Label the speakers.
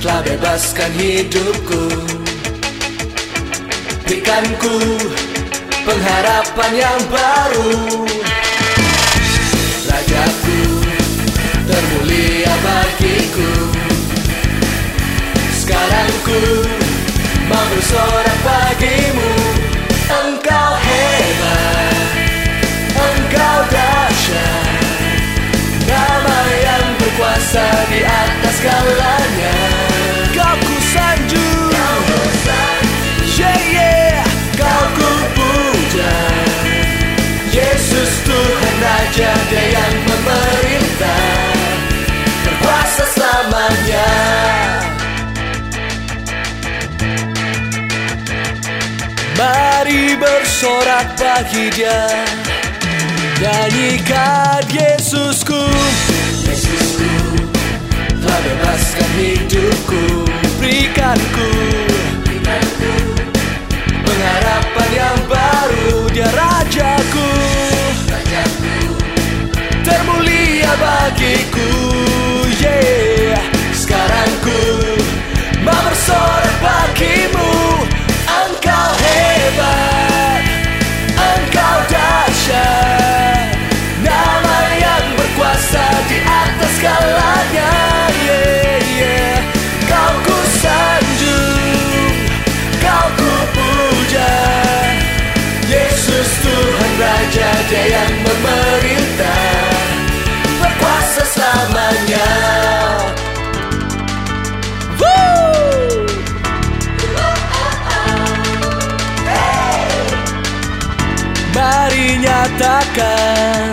Speaker 1: telah bebaskan hidupku. Berikanku pengharapan yang baru. Rajaku termulia bagiku. Sekarang ku mau bersorak bagimu. Engkau hebat, engkau dahsyat. Nama yang berkuasa di atas segala Dari bersorak bahagia Nyanyikan Yesusku. Yesusku. 大概。